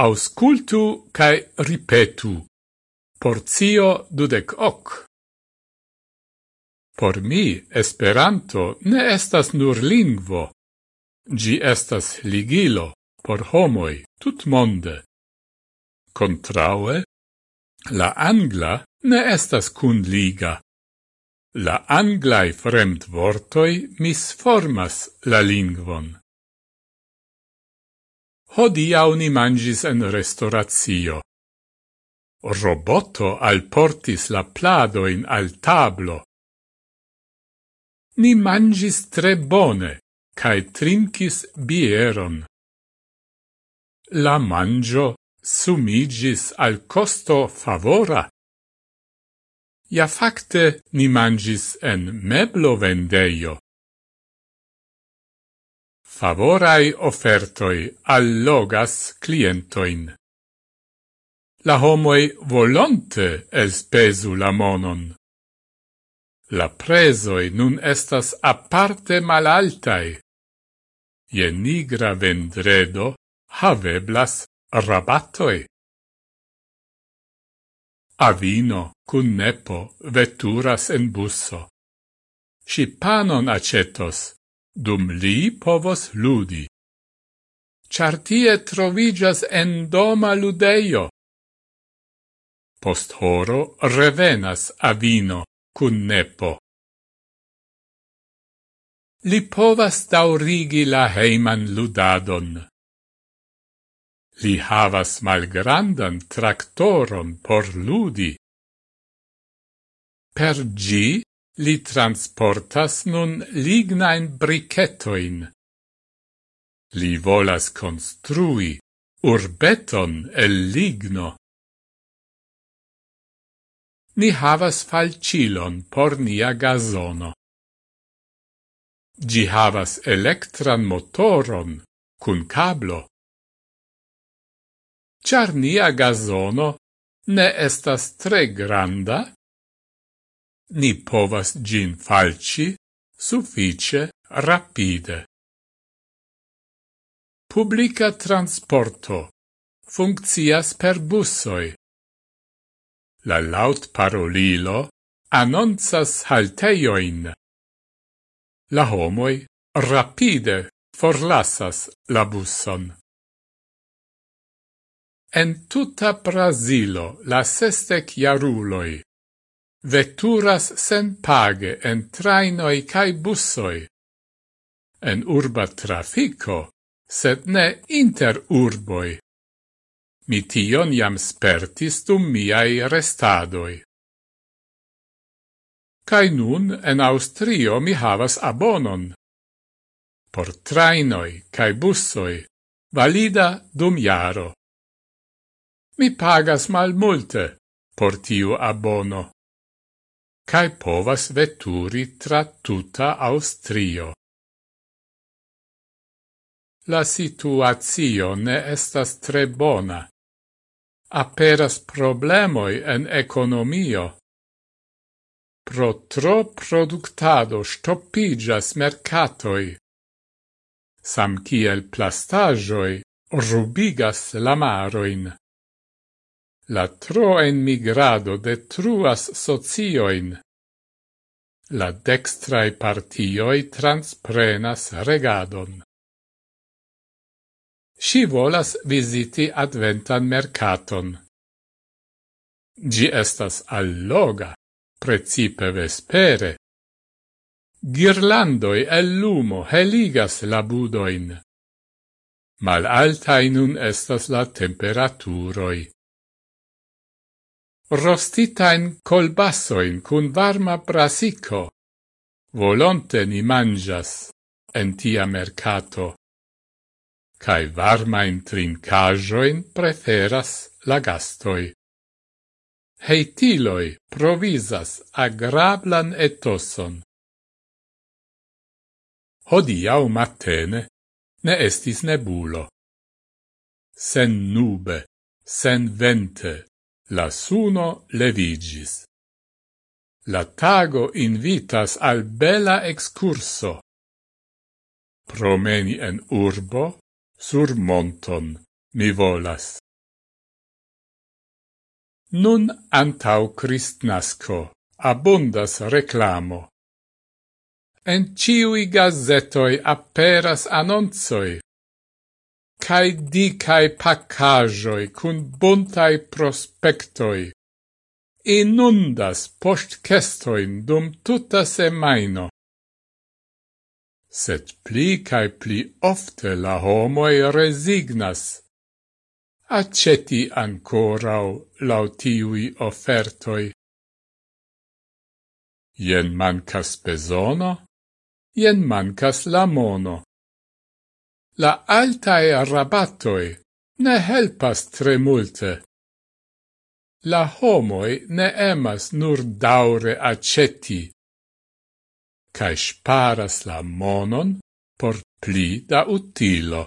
Auscultu cae ripetu. Porzio dudec hoc. Por mi Esperanto ne estas nur lingvo. Gi estas ligilo por homoi tut monde. Contraue, la angla ne estas cun liga. La anglai fremd vortoi misformas la lingvon. Hodiau ni mangis en restauratio. Roboto alportis la pladoin al tablo. Ni mangis tre bone, cae trinkis bieron. La mangio sumigis al costo favora. Ja facte ni mangis en meblo vendeio. Favorai offertoi allogas clientoin. La homoi volonte elspesu la monon. La presoi nun estas aparte malaltai. Je nigra vendredo haveblas rabatoi. Avino cun nepo veturas en busso. Si panon acetos, dum li povos ludi. Char tie trovigas endoma ludeio. Post horo revenas avino cun nepo. Li povas daurigi la heiman ludadon. Li havas malgrandan traktoron por ludi. Per gi Li transportas nun lignain briketoin. Li volas construi urbeton el ligno. Ni havas falcilon por nia gazono. Gi havas elektran motoron cun cablo. Char nia gazono ne estas tre granda, ni povas gin falci suffice rapide. Publica transporto funccias per bussoi. La laut parolilo annonzas halteioin. La homoi rapide forlassas la busson. En tuta Brasilo la sestec jaruloi veturas senpage en trainoi cae bussoi. En urba trafico, sed ne inter urboi. Mi tion jam spertis dum miai restadoi. Cai nun en Austrio mi havas abonon. Por trainoi cae bussoi, valida dum jaro. Mi pagas mal multe por tiu abono cae povas veturi tra tuta Austrio. La situazio ne estas tre bona. Aperas problemoi en economio. Pro tro productado stoppigas mercatoi. Sam kiel plastajoi rubigas la maroin. La troen migrado detruas socioin. La dextrae partioi transprenas regadon. Si volas visiti adventan mercaton. Gi estas alloga, precipe vespere. Girlandoi el lumo heligas la budoin. Mal altai nun estas la temperaturoi rostitain colbassoin cun varma brasico. Volonte ni mangias en tia mercato. Cai varmain trincajoin preferas la gastoi. Heitiloi provisas agrablan etoson. Hodiau mattene ne estis nebulo. Sen nube, sen vente, la suno levigis. La tago invitas al bella excurso. Promeni en urbo, sur monton, mi volas. Nun antau Cristnasco abundas reclamo. En ciui gazetoi aperas annonzoi cae dicae paccajoi cun buntai prospectoi. Inundas postcestoin dum tuta semaino. Set pli cae pli ofte la homoi resignas. Acceti ancorau lautiui offertoi. Ien mancas besono, ien mancas la mono la altae rabatoi ne helpas tre multe. La homoi ne emas nur daure accetti, cae sparas la monon por pli da utilo.